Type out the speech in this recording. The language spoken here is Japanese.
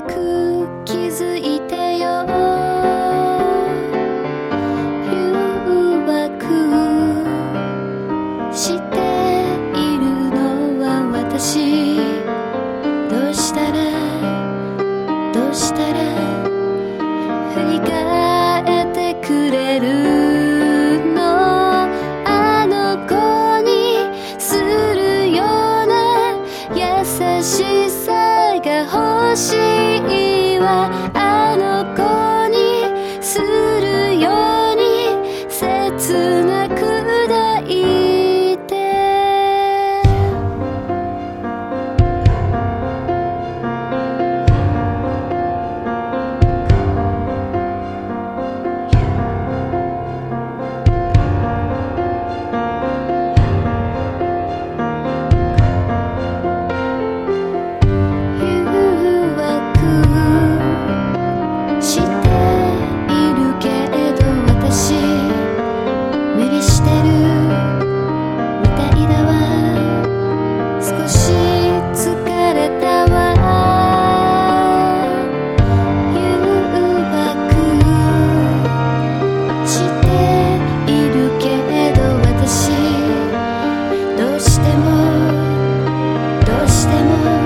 ないで早く気可惜。summer.